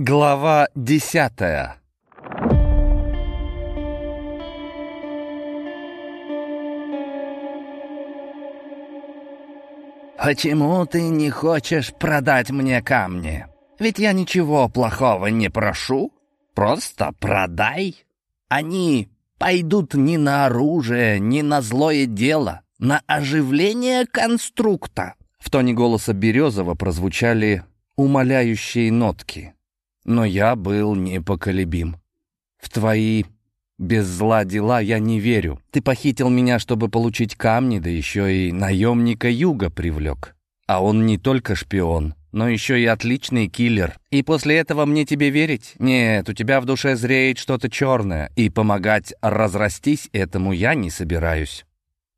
Глава десятая «Почему ты не хочешь продать мне камни? Ведь я ничего плохого не прошу. Просто продай. Они пойдут не на оружие, не на злое дело, на оживление конструкта». В тоне голоса Березова прозвучали умоляющие нотки. Но я был непоколебим. В твои без зла дела я не верю. Ты похитил меня, чтобы получить камни, да еще и наемника Юга привлек. А он не только шпион, но еще и отличный киллер. И после этого мне тебе верить? Нет, у тебя в душе зреет что-то черное, и помогать разрастись этому я не собираюсь».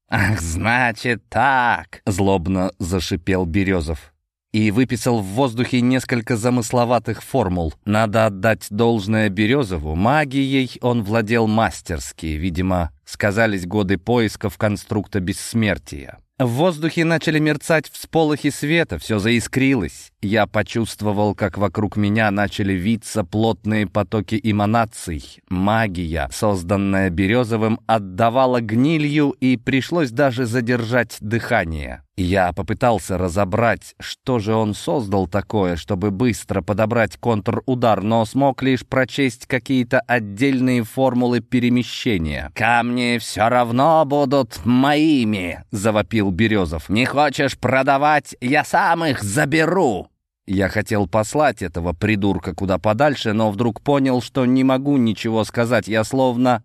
«Ах, значит так!» — злобно зашипел Березов и выписал в воздухе несколько замысловатых формул. Надо отдать должное Березову, магией он владел мастерски, видимо, сказались годы поисков конструкта бессмертия. В воздухе начали мерцать всполохи света, все заискрилось. Я почувствовал, как вокруг меня начали виться плотные потоки эманаций. Магия, созданная Березовым, отдавала гнилью, и пришлось даже задержать дыхание. Я попытался разобрать, что же он создал такое, чтобы быстро подобрать контрудар, но смог лишь прочесть какие-то отдельные формулы перемещения. «Камни все равно будут моими», — завопил Березов. «Не хочешь продавать? Я сам их заберу». Я хотел послать этого придурка куда подальше, но вдруг понял, что не могу ничего сказать. Я словно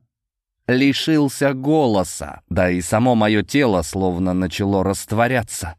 лишился голоса, да и само мое тело словно начало растворяться.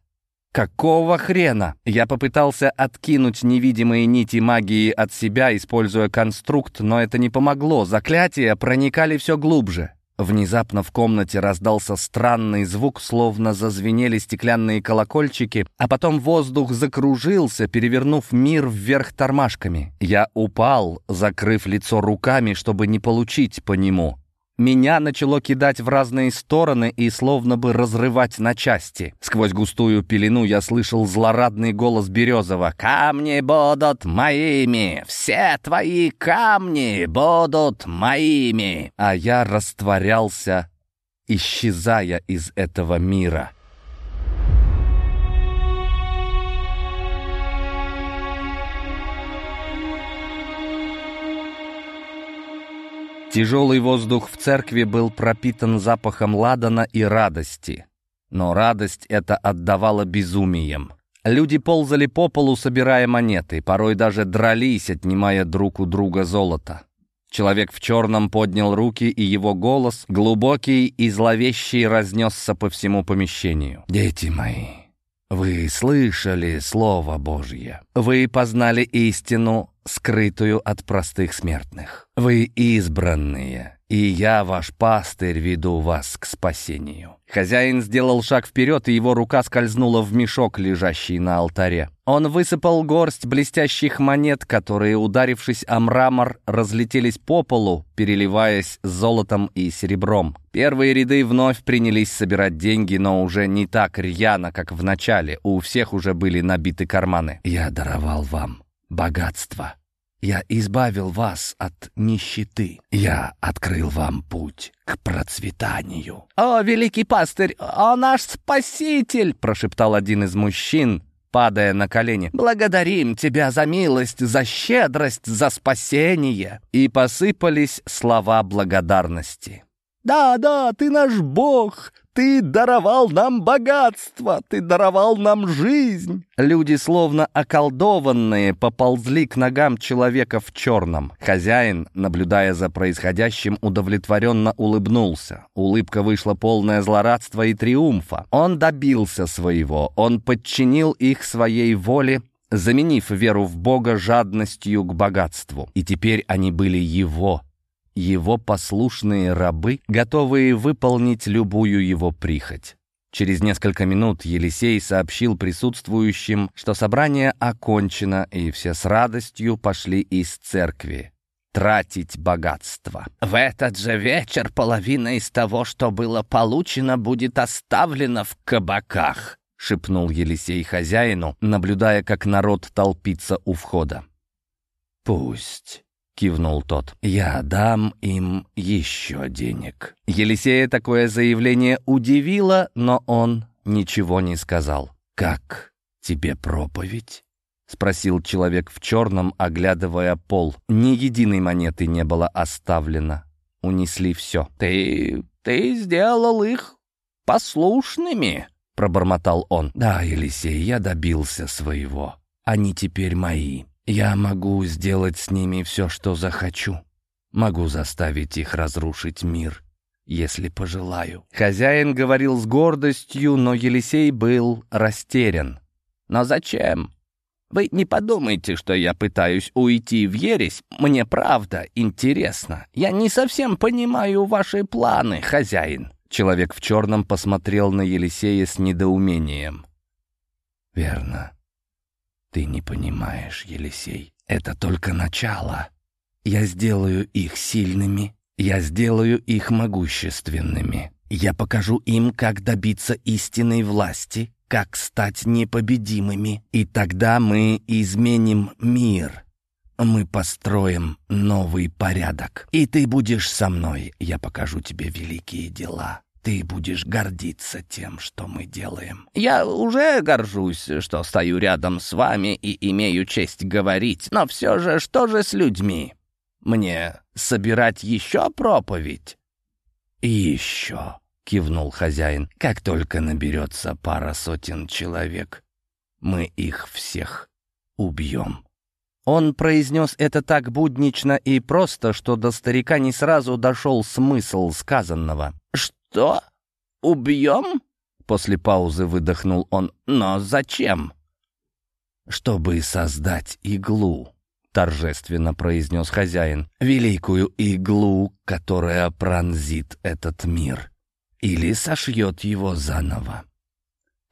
Какого хрена? Я попытался откинуть невидимые нити магии от себя, используя конструкт, но это не помогло. Заклятия проникали все глубже. Внезапно в комнате раздался странный звук, словно зазвенели стеклянные колокольчики, а потом воздух закружился, перевернув мир вверх тормашками. Я упал, закрыв лицо руками, чтобы не получить по нему. Меня начало кидать в разные стороны и словно бы разрывать на части. Сквозь густую пелену я слышал злорадный голос Березова. «Камни будут моими! Все твои камни будут моими!» А я растворялся, исчезая из этого мира. Тяжелый воздух в церкви был пропитан запахом ладана и радости. Но радость эта отдавала безумием. Люди ползали по полу, собирая монеты, порой даже дрались, отнимая друг у друга золото. Человек в черном поднял руки, и его голос, глубокий и зловещий, разнесся по всему помещению. «Дети мои, вы слышали Слово Божье. Вы познали истину, скрытую от простых смертных. Вы избранные, и я, ваш пастырь, веду вас к спасению». Хозяин сделал шаг вперед, и его рука скользнула в мешок, лежащий на алтаре. Он высыпал горсть блестящих монет, которые, ударившись о мрамор, разлетелись по полу, переливаясь золотом и серебром. Первые ряды вновь принялись собирать деньги, но уже не так рьяно, как в начале. У всех уже были набиты карманы. «Я даровал вам богатство. Я избавил вас от нищеты. Я открыл вам путь к процветанию». «О, великий пастырь! О, наш спаситель!» — прошептал один из мужчин, падая на колени. «Благодарим тебя за милость, за щедрость, за спасение!» И посыпались слова благодарности. «Да, да, ты наш Бог! Ты даровал нам богатство! Ты даровал нам жизнь!» Люди, словно околдованные, поползли к ногам человека в черном. Хозяин, наблюдая за происходящим, удовлетворенно улыбнулся. Улыбка вышла полное злорадства и триумфа. Он добился своего, он подчинил их своей воле, заменив веру в Бога жадностью к богатству. И теперь они были его, его послушные рабы, готовые выполнить любую его прихоть. Через несколько минут Елисей сообщил присутствующим, что собрание окончено, и все с радостью пошли из церкви тратить богатство. В этот же вечер половина из того, что было получено, будет оставлена в кабаках, шепнул Елисей хозяину, наблюдая, как народ толпится у входа. «Пусть», — кивнул тот. «Я дам им еще денег». Елисея такое заявление удивило, но он ничего не сказал. «Как тебе проповедь?» — спросил человек в черном, оглядывая пол. Ни единой монеты не было оставлено. Унесли все. «Ты... ты сделал их послушными», — пробормотал он. «Да, Елисей, я добился своего. Они теперь мои. Я могу сделать с ними все, что захочу. Могу заставить их разрушить мир, если пожелаю». Хозяин говорил с гордостью, но Елисей был растерян. «Но зачем? Вы не подумайте, что я пытаюсь уйти в ересь. Мне правда интересно. Я не совсем понимаю ваши планы, хозяин». Человек в черном посмотрел на Елисея с недоумением. «Верно. Ты не понимаешь, Елисей. Это только начало. Я сделаю их сильными, я сделаю их могущественными. Я покажу им, как добиться истинной власти, как стать непобедимыми. И тогда мы изменим мир. Мы построим новый порядок. И ты будешь со мной. Я покажу тебе великие дела. Ты будешь гордиться тем, что мы делаем. Я уже горжусь, что стою рядом с вами и имею честь говорить. Но все же, что же с людьми? Мне собирать еще проповедь? И еще кивнул хозяин. «Как только наберется пара сотен человек, мы их всех убьем». Он произнес это так буднично и просто, что до старика не сразу дошел смысл сказанного. «Что? Убьем?» После паузы выдохнул он. «Но зачем?» «Чтобы создать иглу», — торжественно произнес хозяин. «Великую иглу, которая пронзит этот мир» или сошьет его заново.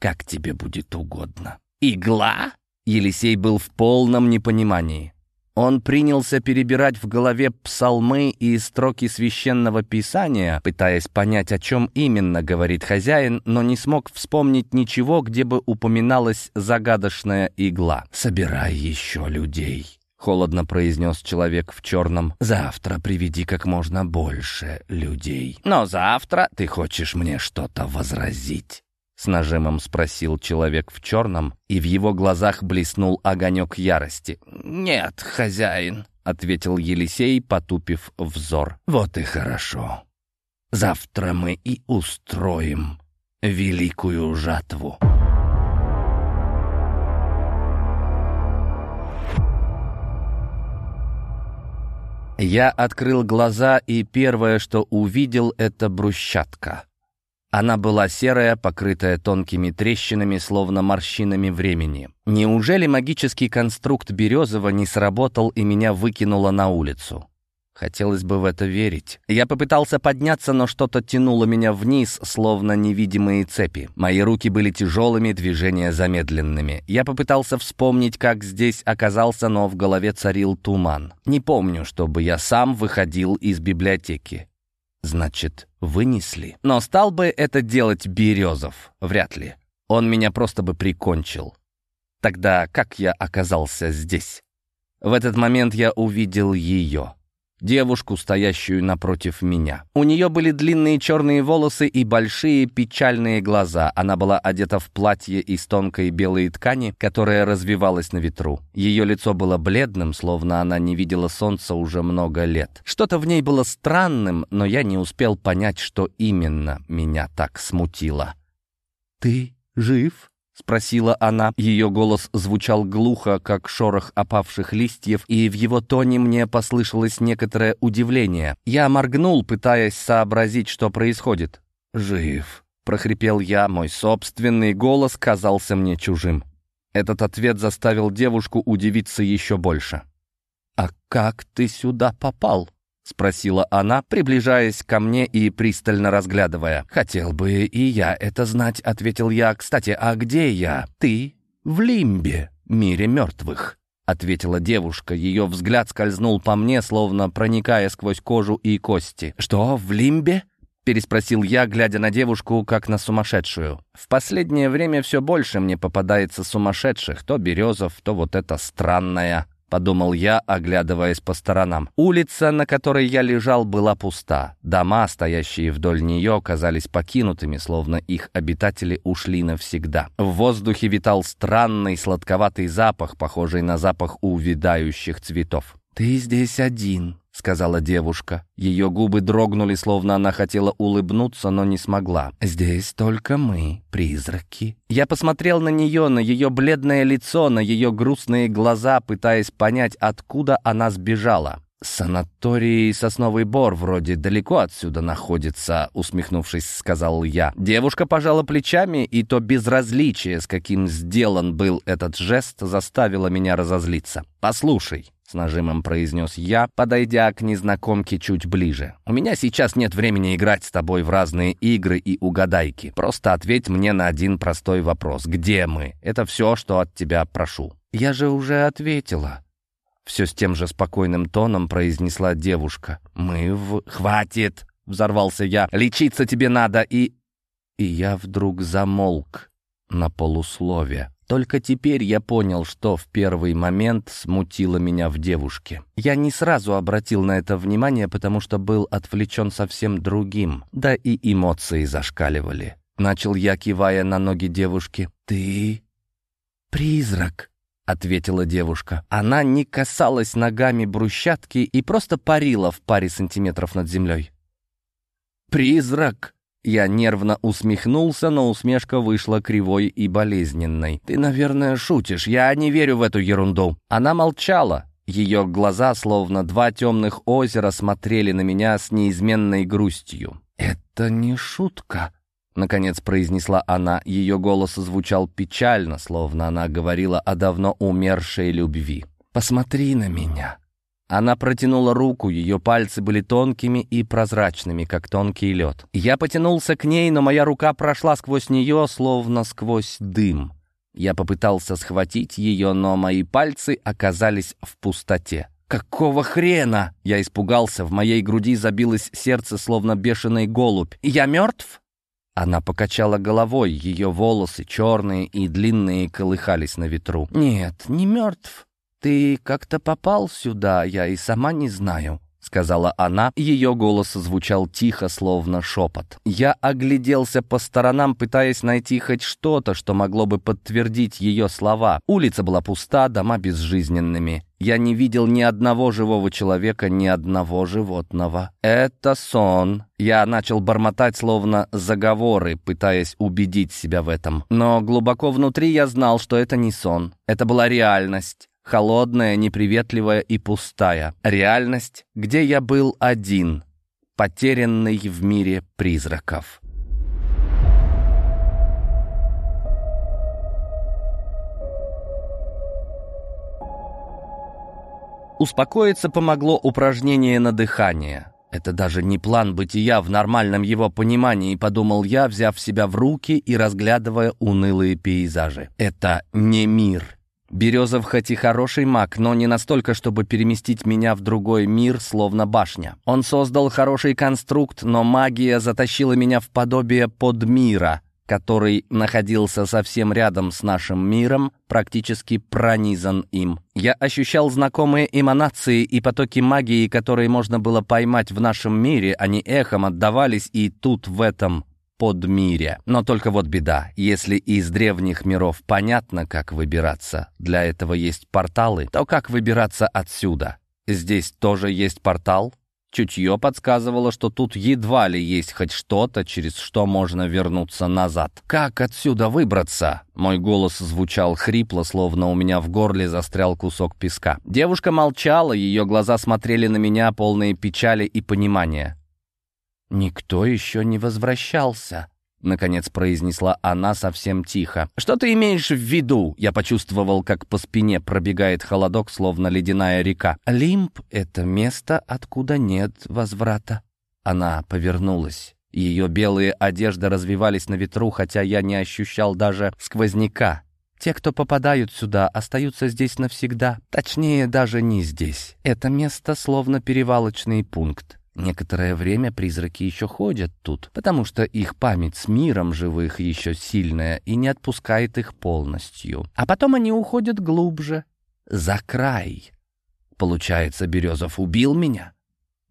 Как тебе будет угодно. Игла? Елисей был в полном непонимании. Он принялся перебирать в голове псалмы и строки священного писания, пытаясь понять, о чем именно говорит хозяин, но не смог вспомнить ничего, где бы упоминалась загадочная игла. «Собирай еще людей», холодно произнес человек в черном. «Завтра приведи как можно больше людей». «Но завтра...» «Ты хочешь мне что-то возразить?» С нажимом спросил человек в черном, и в его глазах блеснул огонек ярости. «Нет, хозяин», — ответил Елисей, потупив взор. «Вот и хорошо. Завтра мы и устроим великую жатву». Я открыл глаза, и первое, что увидел, это брусчатка. Она была серая, покрытая тонкими трещинами, словно морщинами времени. Неужели магический конструкт Березова не сработал и меня выкинуло на улицу? Хотелось бы в это верить. Я попытался подняться, но что-то тянуло меня вниз, словно невидимые цепи. Мои руки были тяжелыми, движения замедленными. Я попытался вспомнить, как здесь оказался, но в голове царил туман. Не помню, чтобы я сам выходил из библиотеки. Значит, вынесли. Но стал бы это делать Березов? Вряд ли. Он меня просто бы прикончил. Тогда как я оказался здесь? В этот момент я увидел ее девушку, стоящую напротив меня. У нее были длинные черные волосы и большие печальные глаза. Она была одета в платье из тонкой белой ткани, которая развивалась на ветру. Ее лицо было бледным, словно она не видела солнца уже много лет. Что-то в ней было странным, но я не успел понять, что именно меня так смутило. «Ты жив?» — спросила она. Ее голос звучал глухо, как шорох опавших листьев, и в его тоне мне послышалось некоторое удивление. Я моргнул, пытаясь сообразить, что происходит. «Жив», — прохрипел я, мой собственный голос казался мне чужим. Этот ответ заставил девушку удивиться еще больше. «А как ты сюда попал?» — спросила она, приближаясь ко мне и пристально разглядывая. «Хотел бы и я это знать», — ответил я. «Кстати, а где я?» «Ты в Лимбе, мире мертвых», — ответила девушка. Ее взгляд скользнул по мне, словно проникая сквозь кожу и кости. «Что, в Лимбе?» — переспросил я, глядя на девушку, как на сумасшедшую. «В последнее время все больше мне попадается сумасшедших. То Березов, то вот эта странная — подумал я, оглядываясь по сторонам. Улица, на которой я лежал, была пуста. Дома, стоящие вдоль нее, казались покинутыми, словно их обитатели ушли навсегда. В воздухе витал странный сладковатый запах, похожий на запах увядающих цветов. «Ты здесь один», — сказала девушка. Ее губы дрогнули, словно она хотела улыбнуться, но не смогла. «Здесь только мы, призраки». Я посмотрел на нее, на ее бледное лицо, на ее грустные глаза, пытаясь понять, откуда она сбежала. «Санаторий Сосновый Бор вроде далеко отсюда находится», — усмехнувшись, сказал я. Девушка пожала плечами, и то безразличие, с каким сделан был этот жест, заставило меня разозлиться. «Послушай, — с нажимом произнес я, подойдя к незнакомке чуть ближе. «У меня сейчас нет времени играть с тобой в разные игры и угадайки. Просто ответь мне на один простой вопрос. Где мы? Это все, что от тебя прошу». «Я же уже ответила». Все с тем же спокойным тоном произнесла девушка. «Мы в...» «Хватит!» — взорвался я. «Лечиться тебе надо и...» И я вдруг замолк на полуслове. Только теперь я понял, что в первый момент смутило меня в девушке. Я не сразу обратил на это внимание, потому что был отвлечен совсем другим, да и эмоции зашкаливали. Начал я, кивая на ноги девушки. «Ты призрак», — ответила девушка. Она не касалась ногами брусчатки и просто парила в паре сантиметров над землей. «Призрак!» Я нервно усмехнулся, но усмешка вышла кривой и болезненной. «Ты, наверное, шутишь. Я не верю в эту ерунду». Она молчала. Ее глаза, словно два темных озера, смотрели на меня с неизменной грустью. «Это не шутка», — наконец произнесла она. Ее голос звучал печально, словно она говорила о давно умершей любви. «Посмотри на меня. Она протянула руку, ее пальцы были тонкими и прозрачными, как тонкий лед. Я потянулся к ней, но моя рука прошла сквозь нее, словно сквозь дым. Я попытался схватить ее, но мои пальцы оказались в пустоте. «Какого хрена?» Я испугался, в моей груди забилось сердце, словно бешеный голубь. «Я мертв?» Она покачала головой, ее волосы, черные и длинные, колыхались на ветру. «Нет, не мертв. «Ты как-то попал сюда, я и сама не знаю», — сказала она. Ее голос звучал тихо, словно шепот. Я огляделся по сторонам, пытаясь найти хоть что-то, что могло бы подтвердить ее слова. Улица была пуста, дома безжизненными. Я не видел ни одного живого человека, ни одного животного. «Это сон». Я начал бормотать, словно заговоры, пытаясь убедить себя в этом. Но глубоко внутри я знал, что это не сон. Это была реальность. Холодная, неприветливая и пустая. Реальность, где я был один, потерянный в мире призраков. Успокоиться помогло упражнение на дыхание. Это даже не план бытия в нормальном его понимании, подумал я, взяв себя в руки и разглядывая унылые пейзажи. Это не мир. Березов хоть и хороший маг, но не настолько, чтобы переместить меня в другой мир, словно башня. Он создал хороший конструкт, но магия затащила меня в подобие подмира, который находился совсем рядом с нашим миром, практически пронизан им. Я ощущал знакомые эманации и потоки магии, которые можно было поймать в нашем мире, они эхом отдавались и тут, в этом подмире. Но только вот беда. Если из древних миров понятно, как выбираться, для этого есть порталы, то как выбираться отсюда? Здесь тоже есть портал? Чутье подсказывало, что тут едва ли есть хоть что-то, через что можно вернуться назад. «Как отсюда выбраться?» Мой голос звучал хрипло, словно у меня в горле застрял кусок песка. Девушка молчала, ее глаза смотрели на меня, полные печали и понимания. «Никто еще не возвращался», — наконец произнесла она совсем тихо. «Что ты имеешь в виду?» Я почувствовал, как по спине пробегает холодок, словно ледяная река. «Лимб — это место, откуда нет возврата». Она повернулась. Ее белые одежды развивались на ветру, хотя я не ощущал даже сквозняка. Те, кто попадают сюда, остаются здесь навсегда. Точнее, даже не здесь. Это место словно перевалочный пункт. Некоторое время призраки еще ходят тут, потому что их память с миром живых еще сильная и не отпускает их полностью. А потом они уходят глубже, за край. Получается, Березов убил меня?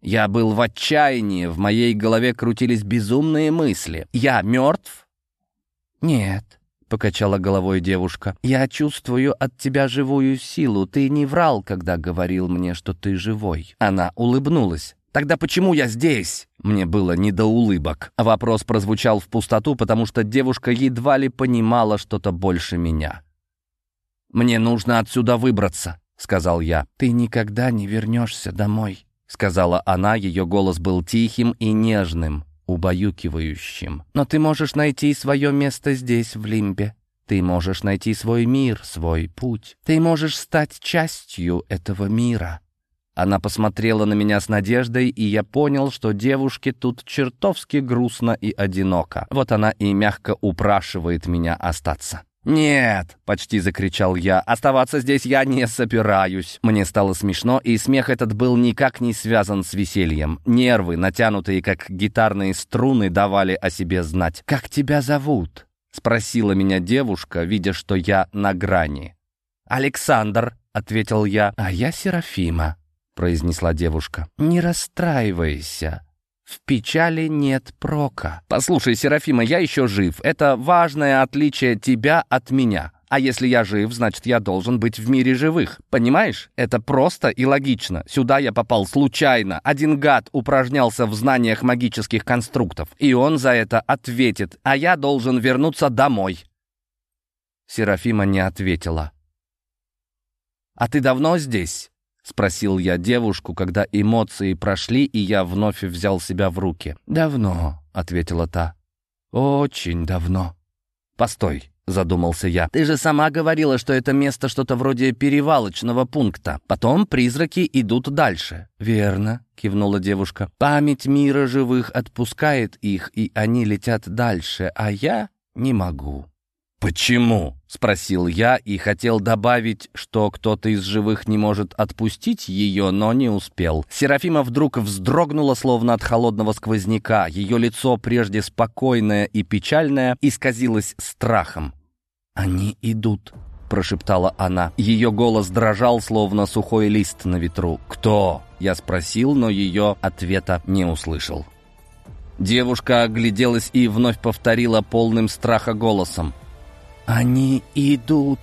Я был в отчаянии, в моей голове крутились безумные мысли. Я мертв? Нет, покачала головой девушка. Я чувствую от тебя живую силу. Ты не врал, когда говорил мне, что ты живой. Она улыбнулась. «Тогда почему я здесь?» Мне было не до улыбок. Вопрос прозвучал в пустоту, потому что девушка едва ли понимала что-то больше меня. «Мне нужно отсюда выбраться», — сказал я. «Ты никогда не вернешься домой», — сказала она. Ее голос был тихим и нежным, убаюкивающим. «Но ты можешь найти свое место здесь, в Лимбе. Ты можешь найти свой мир, свой путь. Ты можешь стать частью этого мира». Она посмотрела на меня с надеждой, и я понял, что девушке тут чертовски грустно и одиноко. Вот она и мягко упрашивает меня остаться. «Нет!» — почти закричал я. «Оставаться здесь я не собираюсь!» Мне стало смешно, и смех этот был никак не связан с весельем. Нервы, натянутые как гитарные струны, давали о себе знать. «Как тебя зовут?» — спросила меня девушка, видя, что я на грани. «Александр!» — ответил я. «А я Серафима!» — произнесла девушка. «Не расстраивайся. В печали нет прока». «Послушай, Серафима, я еще жив. Это важное отличие тебя от меня. А если я жив, значит, я должен быть в мире живых. Понимаешь? Это просто и логично. Сюда я попал случайно. Один гад упражнялся в знаниях магических конструктов. И он за это ответит. А я должен вернуться домой». Серафима не ответила. «А ты давно здесь?» — спросил я девушку, когда эмоции прошли, и я вновь взял себя в руки. «Давно», — ответила та. «Очень давно». «Постой», — задумался я. «Ты же сама говорила, что это место что-то вроде перевалочного пункта. Потом призраки идут дальше». «Верно», — кивнула девушка. «Память мира живых отпускает их, и они летят дальше, а я не могу». «Почему?» — спросил я и хотел добавить, что кто-то из живых не может отпустить ее, но не успел. Серафима вдруг вздрогнула, словно от холодного сквозняка. Ее лицо, прежде спокойное и печальное, исказилось страхом. «Они идут», — прошептала она. Ее голос дрожал, словно сухой лист на ветру. «Кто?» — я спросил, но ее ответа не услышал. Девушка огляделась и вновь повторила полным страха голосом. «Они идут